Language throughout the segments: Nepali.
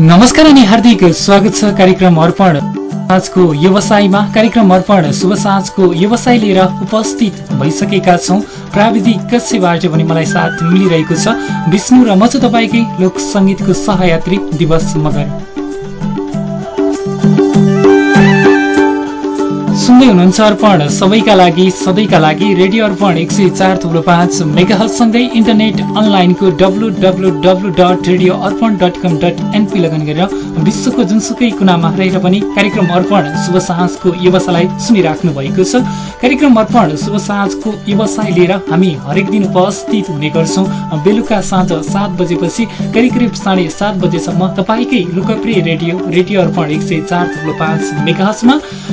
नमस्कार अनि हार्दिक स्वागत छ कार्यक्रम अर्पण। साँझको व्यवसायमा कार्यक्रम अर्पण शुभ साँझको व्यवसाय लिएर उपस्थित भइसकेका छौँ। प्राविधिक कक्षबाट पनि मलाई साथ मिलिरहेको छ। विष्णु र म चाहिँ तपाईँकै लोक सङ्गीतको सहयात्री दिवस मगर। सुन्दै हुनुहुन्छ अर्पण। सबैका लागि सधैँका लागि रेडियो अर्पण एक सय चार थुप्रो पाँच मेगाहलसँगै इन्टरनेट अनलाइनको W W W dot radio Arpan dot com dot NP लगन गरेर विश्वको जुनसुकै कुनामा रहेर पनि कार्यक्रम अर्पण शुभ साहसको व्यवसायलाई सुनिराख्नु भएको छ। कार्यक्रम अर्पण शुभ साहसको व्यवसाय लिएर हामी हरेक दिन उपस्थित हुने गर्छौँ। बेलुका साँझ सात बजेपछि करिब करिब साढे सात बजेसम्म तपाईँकै लोकप्रिय रेडियो रेडियो अर्पण एक सय चार पाँच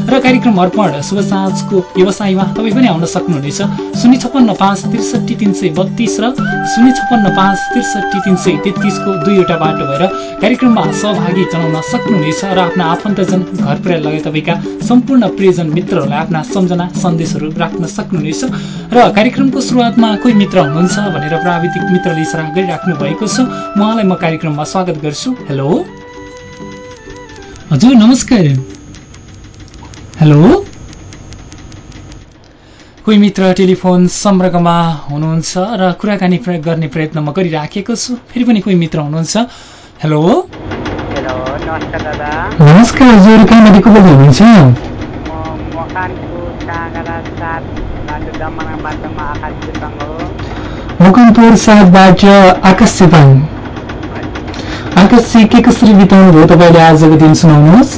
र कार्यक्रम अर्पण शुभ साँझको व्यवसायमा तपाईँ पनि आउन सक्नुहुनेछ। शून्य छप्पन्न पाँच त्रिसठी तिन सय बत्तिस र शून्य छप्पन्न पाँच त्रिसठी तिन सय तेत्तिसको दुईवटा बाटो भएर कार्यक्रममा सहभागी जनाउन सक्नुहुनेछ र आफ्ना आफन्तजन घर पुऱ्याएर लगाए तपाईँका सम्पूर्ण प्रियजन मित्रहरूलाई आफ्ना सम्झना सन्देशहरू राख्न सक्नुहुनेछ र कार्यक्रमको सुरुवातमा कोही मित्र हुनुहुन्छ भनेर प्राविधिक मित्रले इसारा गरिराख्नु भएको छ। उहाँलाई म कार्यक्रममा स्वागत गर्छु। हेलो। हजुर नमस्कार। हेलो। कोही मित्र टेलिफोन सम्पर्कमा हुनुहुन्छ र कुराकानी प्रयोग गर्ने प्रयत्न म गरिराखेको छु। फेरि पनि कोही मित्र हुनुहुन्छ। Hello hello. नमस्कार दादा नमस्कार हजुर कहाँबाट को बोल्दै हुनुहुन्छ आकाश साथबाट आकाश चेपाङ आकाश चाहिँ के कसरी बिताउनु भयो तपाईँले आजको दिन सुनाउनुहोस्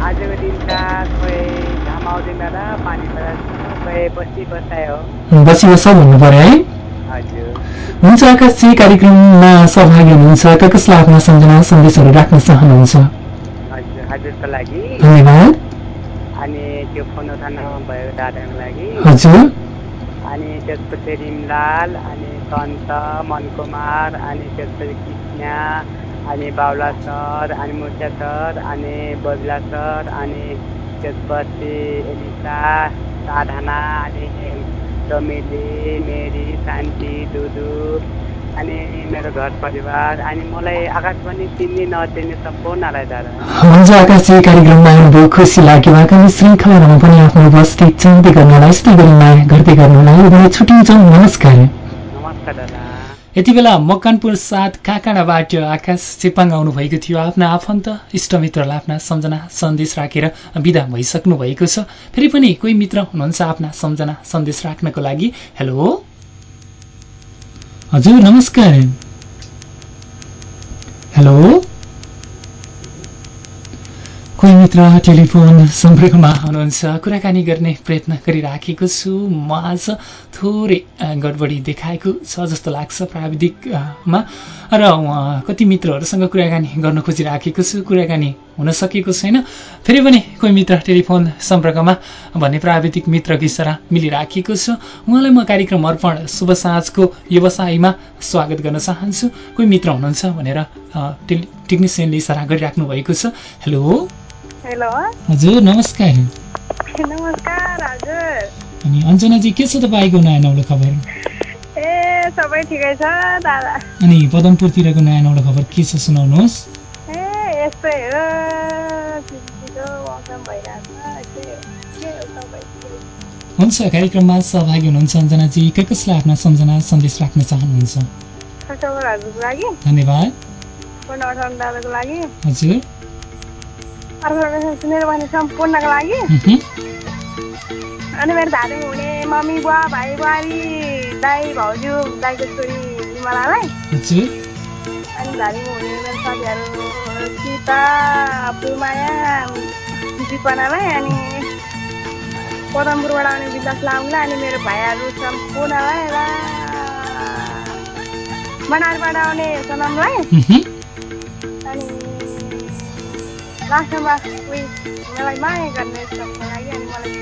आजको दिन त खोइ घाम आउँदैन र पानी परेको खोइ बसी बसायो बसी बस भन्नु पर्यो है हुन्छ आकाश चाहिँ कार्यक्रममा सहभागी हुनुहुन्छ। क कसलाई आफ्ना सम्झना सन्देशहरू राख्न चाहनुहुन्छ। हजुर हजुरको लागि। धन्यवाद। अनि त्यो फोन उठाउनु भएको दादाको लागि। हजुर। अनि त्यसपछि रिमलाल अनि सन्त मनकुमार अनि त्यसपछि कृष्ण अनि बाउला सर अनि मुर्चा सर अनि बबिला सर अनि त्यसपछि एलिसा साधना अनि चमेली मेरी शान्ति दुदु अनि मेरो घर परिवार अनि मलाई आकाश पनि चिन्ने नचिन्ने सम्पूर्णलाई दादा। हुन्छ आकाशजी कार्यक्रममा आउनुभयो खुसी लाग्यो। आगामी श्रृङ्खलाहरूमा पनि आफ्नो उपस्थित चाहँदै गर्नलाई यस्तै गरी माया गर्दै गर्नलाई छुट्टिन्छौँ नमस्कार। नमस्कार दादा। यति बेला मकनपुर साथ काँकाडाबाट आकाश चेपाङ आउनुभएको थियो। आफ्ना आफन्त इष्टमित्रलाई आफ्ना सम्झना सन्देश राखेर विदा भइसक्नु भएको छ। फेरि पनि कोही मित्र हुनुहुन्छ आफ्ना सम्झना सन्देश राख्नको लागि? हेलो? हजुर नमस्कार। हेलो? मित्र टेलिफोन सम्पर्कमा हुनुहुन्छ। कुराकानी गर्ने प्रयत्न गरिराखेको छु। म आज थोरै गडबडी देखाएको छ जस्तो लाग्छ प्राविधिकमा। र कति मित्रहरूसँग कुराकानी गर्न खोजिराखेको छु। कुराकानी हुन सकेको छैन। फेरि पनि कोही मित्र टेलिफोन सम्पर्कमा भन्ने प्राविधिक मित्रको इसारा मिलिराखेको छ। उहाँलाई म कार्यक्रम अर्पण शुभ साँझको व्यवसायमा स्वागत गर्न चाहन्छु। कोही मित्र हुनुहुन्छ भनेर टेलि टेक्निसियनले इसारा गरिराख्नु भएको छ। हेलो? हेलो। हजुर नमस्कार। नमस्कार हजुर। अनि अञ्जनाजी के छ तपाईँको नयाँ नौलो खबर? ए सबै ठिकै छ दादा। अनि पदमपुरतिरको नयाँ नौलो खबर के छ सुनाउनुहोस्। ए यस्तै हो। हुन्छ कार्यक्रममा सहभागी हुनुहुन्छ अञ्जनाजी। के कसलाई आफ्ना सम्झना सन्देश राख्न चाहनुहुन्छ? धन्यवाद। हजुर। सम्पूर्णको लागि। अनि मेरो धादिङ हुने मम्मी बुवा भाइ बुहारी दाई भाउजू दाईको छोरी विमलालाई हजुर अनि धादिङ हुने मेरो साथीहरू सीता पुमाया दिपनालाई अनि पदमपुरबाट आउने विकास लाउनलाई अनि मेरो भाइहरू सम्पूर्णलाई र मनारबाट आउने सनमलाई मह्म। उयो मलाई माया गर्ने लागि अनि मलाई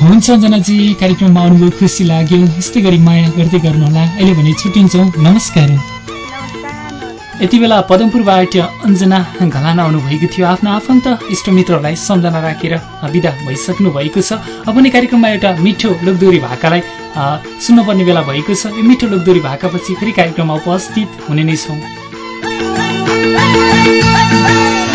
हुन्छ अञ्जनाजी कार्यक्रममा आउनुभयो खुसी लाग्यो यस्तै गरी माया गर्दै गर्नुहोला अहिले भने छुट्टिन्छौँ नमस्कार यति बेला पदमपुरबाट अञ्जना घलान आउनुभएको थियो आफ्ना आफन्त इष्टमित्रहरूलाई सम्झना राखेर विदा भइसक्नु भएको छ। अब नै कार्यक्रममा एउटा मिठो लोकदोरी भाकालाई सुन्नुपर्ने बेला भएको छ। यो मिठो लोकदोरी भाकापछि फेरि कार्यक्रममा उपस्थित हुने नै छौँ। ए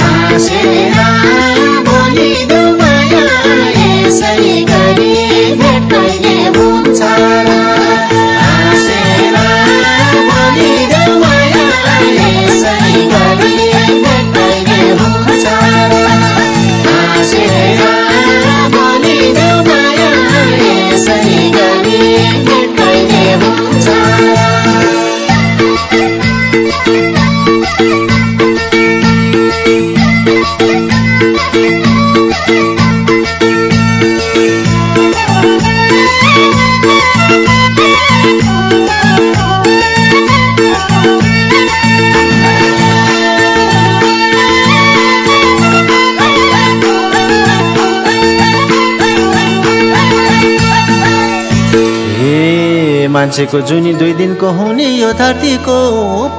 मान्छेको जुनी दुई दिनको हुने यो धरतीको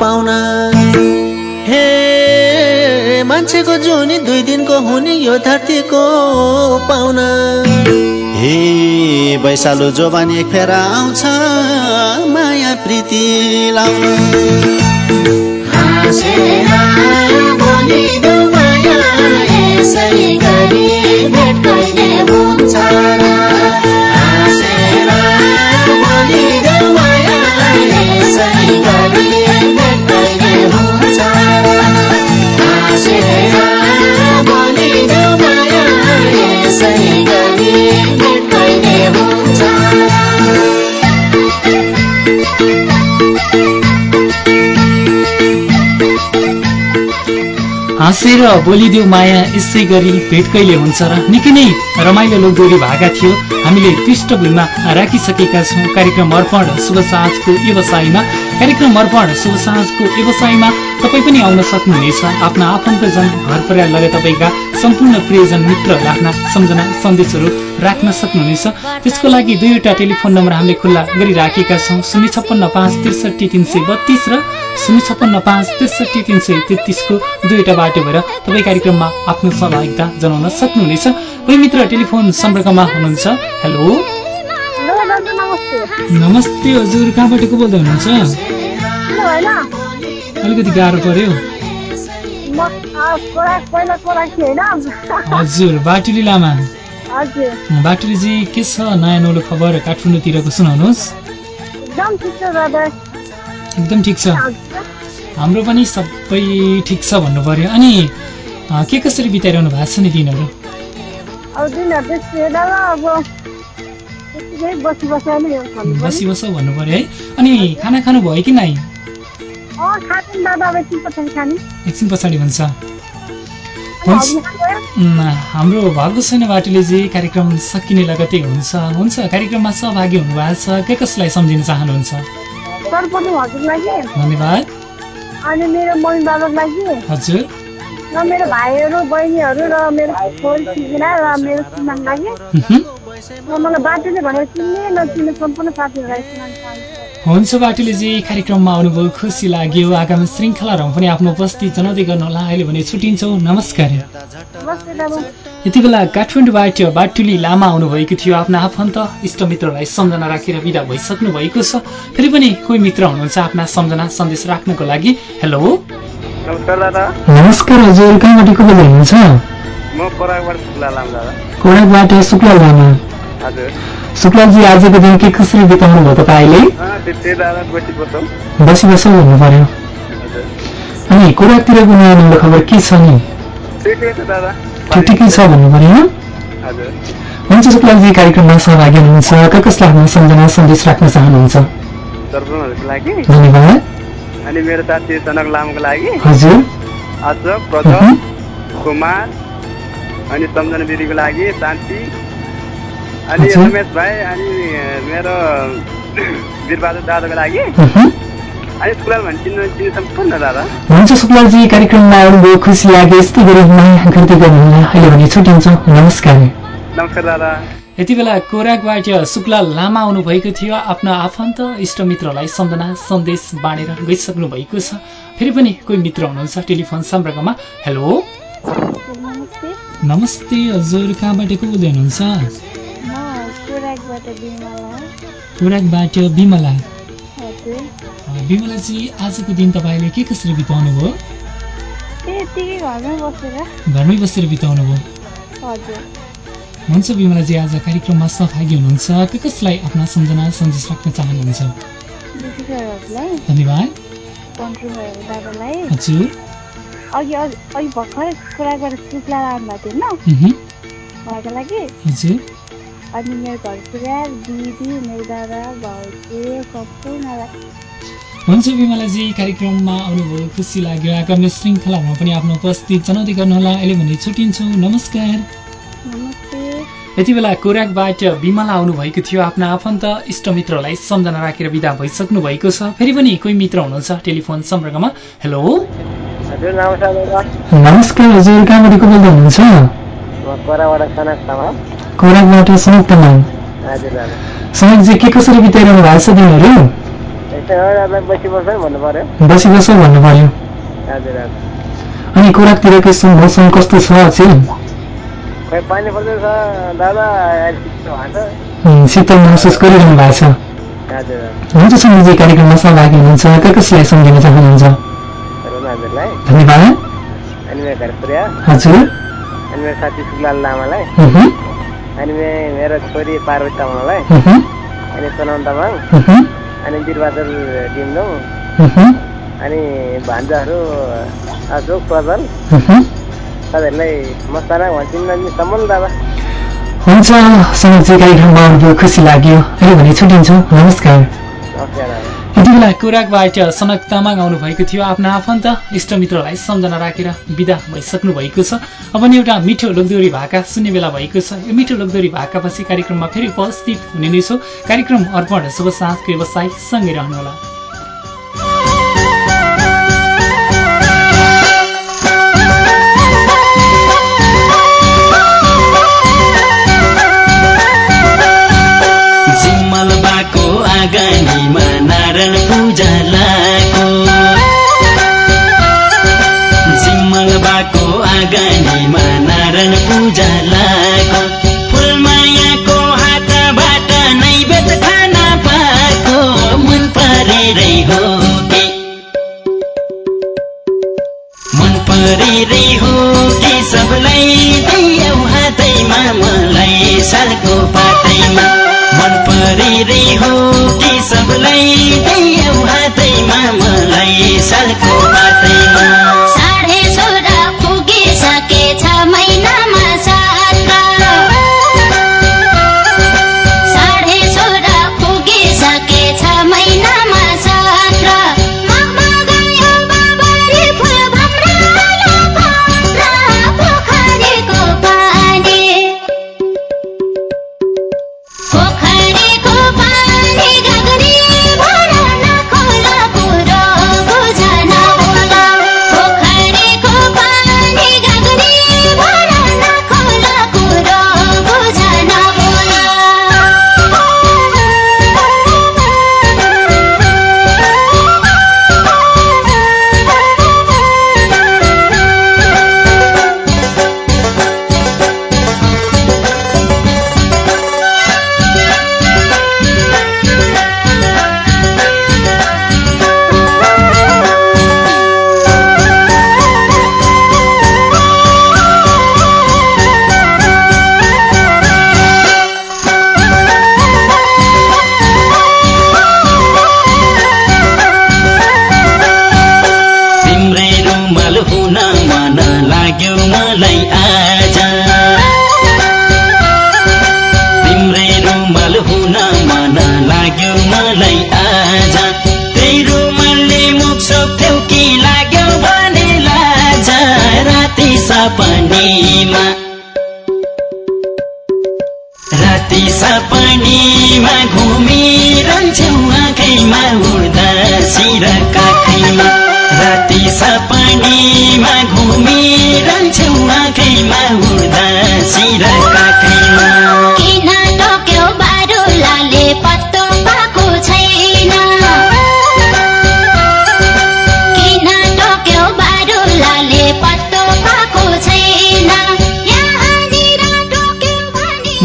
पाहुना। हे मान्छेको जुनी दुई दिनको हुने यो धरतीको पाहुना। हे वैशालु जोबान एक फेर आउँछ माया प्रीति लाउन। हाँसेर बोलिदेऊ माया यसै गरी भेट हुन्छ र? निकै नै रमाइलो लोकदोरी भएका थियो। हामीले पृष्ठभूमिमा राखिसकेका छौँ। कार्यक्रम अर्पण शुभ साँझको व्यवसायमा कार्यक्रम अर्पण शुभ साँझको व्यवसायमा तपाईँ पनि आउन सक्नुहुनेछ। आफ्ना आफन्तजन घर परिवार लगायत तपाईँका सम्पूर्ण प्रियजन मित्रहरूले आफ्ना सम्झना सन्देशहरू राख्न सक्नुहुनेछ। त्यसको लागि दुईवटा टेलिफोन नम्बर हामीले खुल्ला गरिराखेका छौँ। शून्य छप्पन्न पाँच त्रिसठी तिन सय बत्तिस र शून्य छप्पन्न पाँच त्रिसठी तिन सय तेत्तिसको दुईवटा बाटो भएर तपाईँ कार्यक्रममा आफ्नो सहभागिता जनाउन सक्नुहुनेछ। कोही मित्र टेलिफोन सम्पर्कमा हुनुहुन्छ? हेलो? नमस्ते हजुर कहाँबाट को बोल्दै हुनुहुन्छ? अलिकति गाह्रो पर्यो हजुर बाटुली लामा। बाटुलीजी के छ नयाँ नौलो खबर काठमाडौँतिरको सुनाउनुहोस्। एकदम ठिक छ हाम्रो पनि सबै ठिक छ भन्नु पर्यो अनि के कसरी बिताइरहनु भएको छ नि दिनहरू? बसी बसा भन्नु पर्यो। पर्यो है अनि खाना खानु भयो कि नै अँ खाने दादा अब एकछिन पछाडि? उम्, हाम्रो भएको छैन बाटुलेजी कार्यक्रम सकिने लगतै हुन्छ। हुन्छ कार्यक्रममा सहभागी हुनुभएको छ। के कसलाई सम्झिन चाहनुहुन्छ? धन्यवाद। अनि मेरो मम्मी बाबाको लागि हजुर। र मेरो भाइहरू बहिनीहरू र मेरो छोरी सिर्जना र मेरो श्रीमानको लागि। र मलाई बाटोले भनेर चिन्ने नचिन्ने सम्पूर्ण साथीहरूलाई सुनाउन चाहन्छु। हुन्छ बाटुलेजी कार्यक्रममा आउनुभयो खुसी लाग्यो। आगामी श्रृङ्खलाहरूमा पनि आफ्नो उपस्थित जनाउँदै गर्नुहोला अहिले भने छुट्टिन्छौँ नमस्कार। यति बेला काठमाडौँबाट बाटुली लामा आउनुभएको थियो। आफ्ना आफन्त इष्टमित्रलाई सम्झना राखेर विदा भइसक्नु भएको छ। फेरि पनि कोही मित्र हुनुहुन्छ आफ्ना सम्झना सन्देश राख्नको लागि। हेलो। नमस्कार दादा। नमस्कार हजुर। कहाँबाट को बोल्दै हुनुहुन्छ? म खोराकबाट शुक्ला लाम शुक्लाजी आजको दिन के कसरी बिताउनु भयो तपाईँले? बसी बसौँ। बसी बस भन्नु पर्यो अनि कोडाकतिरको नयाँ नौलो खबर के छ नि? ठिकै छ भन्नु पर्यो हजुर। हुन्छ शुक्लाजी कार्यक्रममा सहभागी हुनुहुन्छ। क कसलाई आफ्नो सम्झना सन्देश राख्न चाहनुहुन्छ। धन्यवाद। अनि मेरो साथी सनक लामको लागि। हजुर। अशोक प्रदम कुमार अनि सम्झना दिदीको लागि शान्ति अनि। रमेश भाइ अनि मेरो वीरबहादुर दादाको लागि। अनि सुकुलाल भने चिन्नु चिन्नु सम्पूर्ण दादा? हुन्छ शुक्लाजी कार्यक्रममा आउनुभयो खुसी लाग्यो। यस्तै गरी माया गर्दै गर्नुहोला अहिले भने छुट्टिन्छौँ। नमस्कार। नमस्कार दादा। यति बेला कोराकबाट शुक्ला लामा आउनुभएको थियो। आफ्नो आफन्त इष्टमित्रलाई सम्झना सन्देश बाँडेर गइसक्नु भएको छ। फेरि पनि कोही मित्र हुनुहुन्छ टेलिफोन सम्पर्कमा। हेलो। नमस्ते। नमस्ते हजुर। कहाँबाट को बोल्दै हुनुहुन्छ? कोराकबाट विमला विमलाजी आजको दिन तपाईँले के कसरी बिताउनु भयो घरमै बसेर। बिताउनु भयो हुन्छ बिमलाजी आज कार्यक्रममा सहभागी हुनुहुन्छ। के कसलाई आफ्ना सम्झना सम्झिस राख्न चाहनुहुन्छ? धन्यवाद। भएको हजुर। अघि अघि भर्खरै खोराकबाट सुक्ला लानुभएको थियो उहुँ, उहाँको लागि हजुर। अनि मेरो घर परिवार दिदी मेरो दादा भाउजू सम्पूर्णलाई। हुन्छ बिमलाजी कार्यक्रममा आउनुभयो। खुसी लाग्यो। आगामी श्रृङ्खलामा पनि आफ्नो उपस्थित जनाउँदै गर्नुहोला। अहिले भने छुट्टिन्छौँ नमस्कार। नमस्ते। यति बेला कोराकबाट बिमला आउनुभएको थियो। आफ्ना आफन्त इष्टमित्रलाई सम्झना राखेर विदा भइसक्नु भएको छ। फेरि पनि कोही मित्र हुनुहुन्छ टेलिफोन सम्पर्कमा। हेलो। नमस्कार हजुर। कहाँबाट को बोल्दै हुनुहुन्छ? कोराबाट सनक तामाङ सनकजी के कसरी बिताइरहनु भएको छ दिनहरू बसी बसी भन्नु पर्यो अनि कोराकतिरको यस्तो मौसम कस्तो छ शीतल महसुस गरिरहनु भएको छ हुन्छ सङ्गीतजी कार्यक्रममा सहभागी हुनुहुन्छ क कसलाई सम्झिन चाहनुहुन्छ धन्यवाद हजुर अनि मेरो साथी सुकलाल लामालाई अनि मे- मेरो छोरी पार्वती तामाङलाई अनि सोनाम तामाङ अनि वीरबहादुर डिमडोङ अनि भान्जाहरू अशोक उहुँ। तपाईँहरूलाई म साना भन्छु सम्म दादा हुन्छ सङ्गीतजी कार्यक्रममा आउनुभयो खुसी लाग्यो। अहिले भने छुट्टिन्छौँ। नमस्कार। नमस्कार। बेला कोराकबाट सनक तामाङ आउनुभएको थियो आफ्ना आफन्त। इष्टमित्रलाई सम्झना राखेर विदा भइसक्नु भएको छ। अब नि एउटा मिठो लोकदोरी भाका सुन्ने बेला भएको छ। यो मिठो लोकदोरी भाकापछि कार्यक्रममा फेरि उपस्थित हुने नै छौँ। कार्यक्रम अर्पण शुभ साँझको व्यवसाय सँगै रहनुहोला। नारायण पूजा लाको फुलमायाको हातबाट नैवेद खाना पाएको। मन परेरै हो कि? मन परेरै हो कि सबलाई दियौ हातैमा? मलाई सालको पातैमा। मन परेरै हो कि सबलाई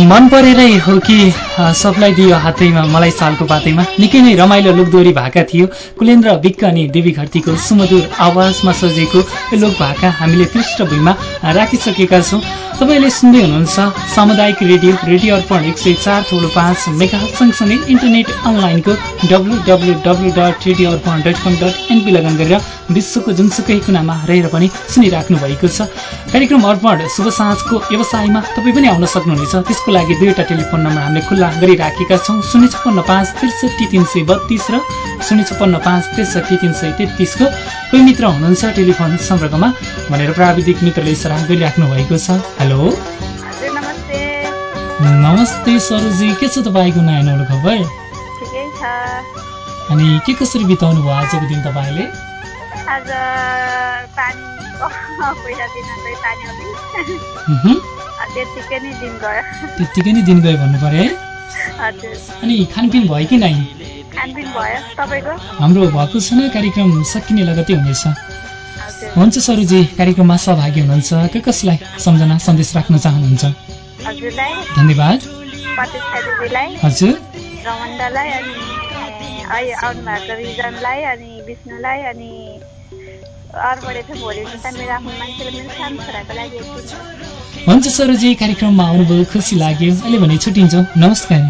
मन परेरै हो कि सबलाई दियो हातैमा मलाई सालको पातैमा निकै नै रमाइलो लोकदोहोरी भाका थियो। कुलेन्द्र विक्क अनि देवी घरतीको सुमधुर आवाजमा सजिएको यो लोक भाका हामीले पृष्ठभूमिमा राखिसकेका छौँ। तपाईँले सुन्दै हुनुहुन्छ सामुदायिक रेडियो रेडियो अर्पण एक सय चार थोडो पाँच मेगा सँगसँगै इन्टरनेट अनलाइनको W W W dot radio Arpan dot com dot NP लगन गरेर विश्वको जुनसुकै कुनामा रहेर पनि सुनिराख्नु भएको छ। कार्यक्रम अर्पण शुभ साँझको व्यवसायमा तपाईँ पनि आउन सक्नुहुनेछ। त्यसको लागि दुईवटा टेलिफोन नम्बर हामीले खुल्ला गरिराखेका छौँ। शून्य छप्पन्न पाँच त्रिसठी तिन सय बत्तिस र शून्य छप्पन्न पाँच त्रिसठी तिन सय तेत्तिसको कोही मित्र हुनुहुन्छ टेलिफोन सम्पर्कमा भनेर प्राविधिक मित्रले इसारा गरिराख्नु भएको छ। हेलो। नमस्ते। सरोजी के छ तपाईँको नयाँ नौलो खबर अनि के कसरी बिताउनु भयो आजको दिन तपाईँले? आज पानी पैसा दिन चाहिँ पानी अलि उहुँ, त्यत्तिकै नै दिन गयो। त्यत्तिकै नै दिन गयो भन्नु पर्यो है। हजुर। अनि खानपिन भयो कि नै खानपिन भयो। तपाईँको? हाम्रो भएको छैन कार्यक्रम सकिने लगतै हुनेछ। हुन्छ सरुजी कार्यक्रममा सहभागी हुनुहुन्छ। के कसलाई सम्झना सन्देश राख्न चाहनुहुन्छ? हजुरलाई। धन्यवाद। हजुर। रमण्डलाई अनि अहिले आउनु भएको रिजनलाई अनि विष्णुलाई अनि अर्पणले चाहिँ भोलि त मेरो आफ्नो मान्छेले मेरो सानो छोराको लागि एकछिन हुन्छ सरुजी कार्यक्रममा आउनुभयो खुसी लाग्यो अहिले भने छुट्टिन्छौँ नमस्कार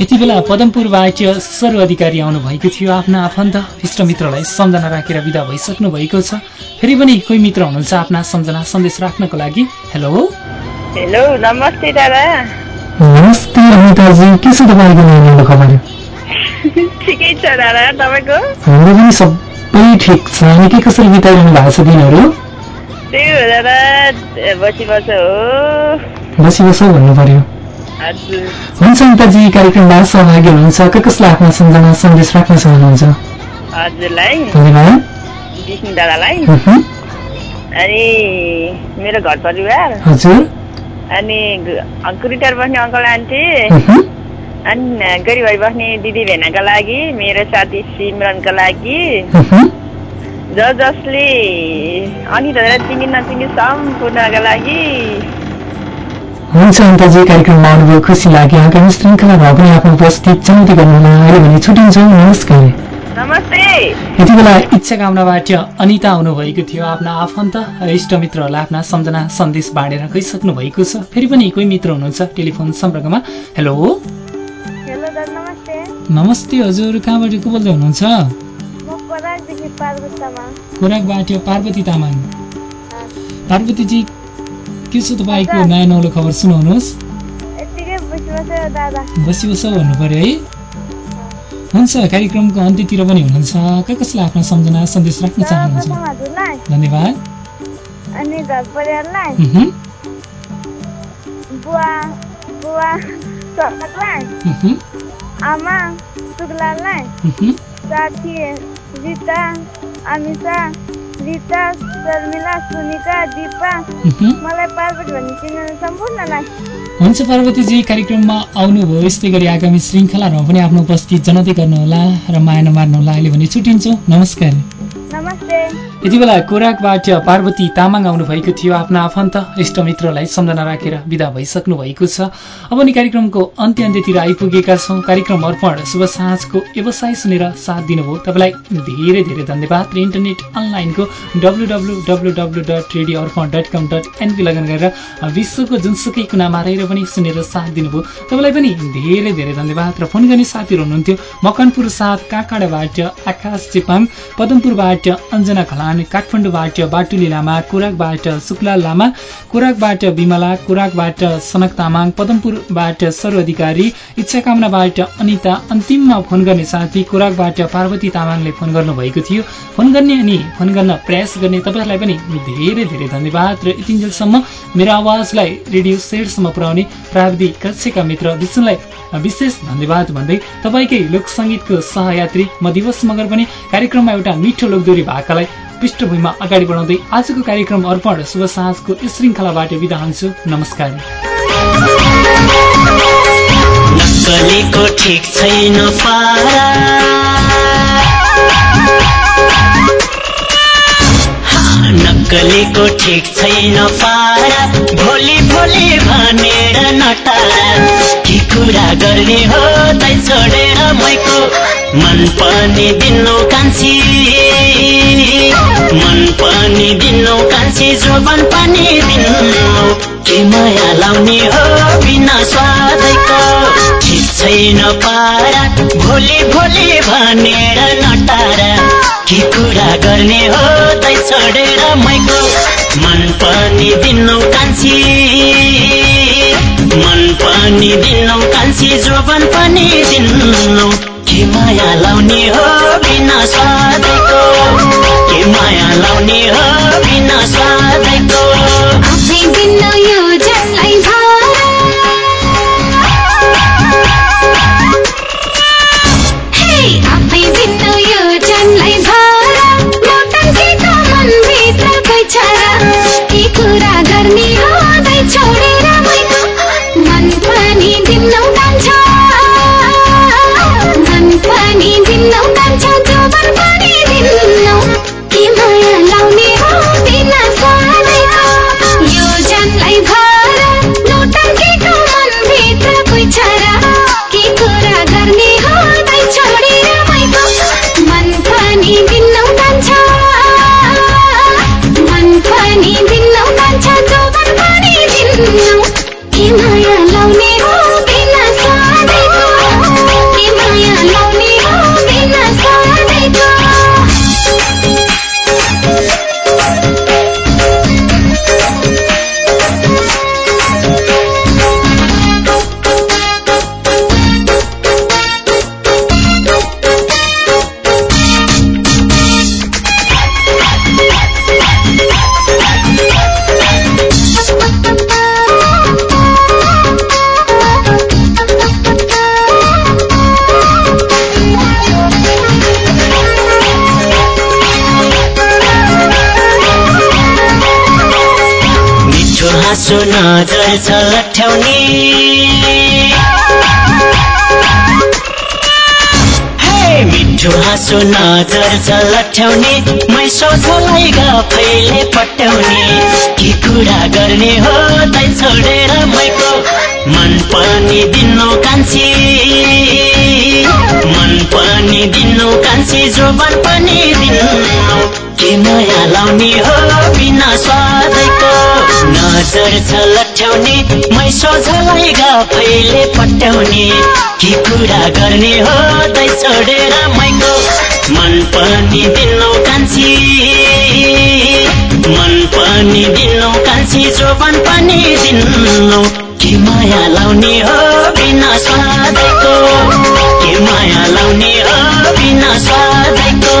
यति बेला पदमपुरबाट सरु अधिकारी आउनुभएको थियो आफ्ना आफन्त इष्टमित्रलाई सम्झना राखेर विदा भइसक्नु भएको छ फेरि पनि कोही मित्र हुनुहुन्छ आफ्ना सम्झना सन्देश राख्नको लागि हेलो हेलो नमस्ते दादा नमस्ते अमिताजी के छ तपाईँको ठिकै छ दादा तपाईँको हाम्रो पनि सबै ठिक छ। अनि के कसरी बिताइरहनु भएको छ दिनहरू? बसी बस भन्नु पर्यो। हुन्छ अमिताजी कार्यक्रममा सहभागी हुनुहुन्छ। के कसलाई आफ्नो सम्झना सन्देश राख्न चाहनुहुन्छ? अनि मेरो घर परिवार। हजुर। अनि रिटायर बस्ने अङ्कल आन्टी। अनि गरिबाई बस्ने दिदी भेनाको लागि मेरो साथी सिमरनको लागि। ज जसले अनि चिनी नचिनी सम्पूर्णको लागि हुन्छ अन्तजी कार्यक्रममा आउनुभयो खुसी लाग्यो आगामी श्रृङ्खलामा पनि आफ्नो उपस्थित चौती गर्नुहोला अहिले भने छुट्टिन्छौँ नमस्कार नमस्ते यति बेला इच्छा कामनाबाट अनिता आउनुभएको थियो आफ्ना आफन्त इष्टमित्रहरूलाई आफ्ना सम्झना सन्देश बाँडेर गइसक्नु भएको छ फेरि पनि कोही मित्र हुनुहुन्छ टेलिफोन सम्पर्कमा हेलो दादा नमस्ते हजुर कहाँबाट को बोल्दै हुनुहुन्छ खोराकबाट पार्वती तामाङ। पार्वतीजी के छ तपाईँको नयाँ नौलो खबर सुनाउनुहोस्। बसी बसी भन्नु पर्यो है। हुन्छ कार्यक्रमको अन्त्यतिर पनि हुनुहुन्छ। के कसलाई आफ्नो सम्झना सन्देश राख्न चाहनुहुन्छ? धन्यवाद। अनि घर परिवारलाई। बुवा बुवा आमा शुक्लालाई उहुँ। साथी रिता अमिता रिता शर्मिला सुनिता दिपा। मलाई पार्वती भन्ने चिन्ने सम्पूर्णलाई हुन्छ पार्वतीजी कार्यक्रममा आउनुभयो। यस्तै गरी आगामी श्रृङ्खलाहरूमा पनि आफ्नो उपस्थित जनाउँदै गर्नुहोला र माया नमार्नुहोला अहिले भने छुट्टिन्छौँ। नमस्कार। नमस्ते। यति बेला कोराकबाट पार्वती तामाङ आउनुभएको थियो आफ्ना आफन्त। इष्टमित्रलाई सम्झना राखेर विदा भइसक्नु भएको छ। अब नि कार्यक्रमको अन्त्य अन्त्यतिर आइपुगेका छौँ। कार्यक्रम अर्पण शुभ साँझको व्यवसाय सुनेर साथ दिनुभयो। तपाईँलाई धेरै धेरै धन्यवाद। र इन्टरनेट अनलाइनको W W W W dot radio Arpan dot com dot NP लगन गरेर विश्वको जुनसुकै कुनामा रहेर पनि सुनेर साथ दिनुभयो। तपाईँलाई पनि धेरै धेरै धन्यवाद। र फोन गर्ने साथीहरू हुनुहुन्थ्यो मकनपुर साथ काँकाडाबाट आकाश चेपाङ पदमपुरबाट अञ्जना खलान काठमाडौँबाट बाटुली लामा कोराकबाट शुक्ला लामा कोराकबाट विमला कोराकबाट सनक तामाङ पदमपुरबाट सर अधिकारी इच्छाकामनाबाट अनिता अन्तिममा फोन गर्ने साथी कोराकबाट पार्वती तामाङले फोन गर्नुभएको थियो। फोन गर्ने अनि फोन गर्न प्रयास गर्ने तपाईँहरूलाई पनि धेरै धेरै धन्यवाद र यतिन्जेलसम्म मेरो आवाजलाई रेडियो सेटसम्म पुर्याउने प्राविधिक कक्षका मित्र विष्णुलाई विशेष धन्यवाद भन्दै तपाईँकै लोकसङ्गीतको सहयात्री म दिवस मगर पनि कार्यक्रममा एउटा मिठो लोकदोरी भाकालाई पृष्ठभूमिमा अगाडि बढाउँदै आजको कार्यक्रम अर्पण शुभ साँझको श्रृङ्खलाबाट बिदा हुन्छु। नमस्कार। ठिक छैन नक्कलीको ठिक छैन पारा। भोलि भोलि भनेर नटारा। कि कुरा गर्ने हो तै छोडेर मैको मन पनि दिनु कान्छी। मन पनि दिनु कान्छी जोबन पनि दिनु। के माया लाउने हो बिना स्वादैको? ठिक छैन पारा भोलि भोलि भनेर नटारा। के कुरा गर्ने हो तै छोडेर मैको मन पनि दिनु कान्छी। मन पनि दिनु कान्छी जोबन पनि दिनु। माया लाउने हो बिना स्वादैको के माया लाउने हो बिना स्वादैको हाँसो नजर मिठो हाँसो नजर छ लट्ठ्याउने मै सोझलाई गफैले पट्याउने। के कुरा गर्ने हो तै छोडेर मैको मन पनि दिनु कान्छी। मन पनि दिनु कान्छी जोबन पनि दिनु। के माया लाउने हो बिना स्वादैको? नजर छ लट्ठ्याउने मै सोझलाई गफैले पट्याउने। के कुरा गर्ने हो तै छोडेर मैको मन पनि दिनु कान्छी। मन पनि दिनु कान्छी जोबन पनि दिनु। के माया लाउने हो बिना स्वादैको? के माया लाउने हो बिना स्वादैको?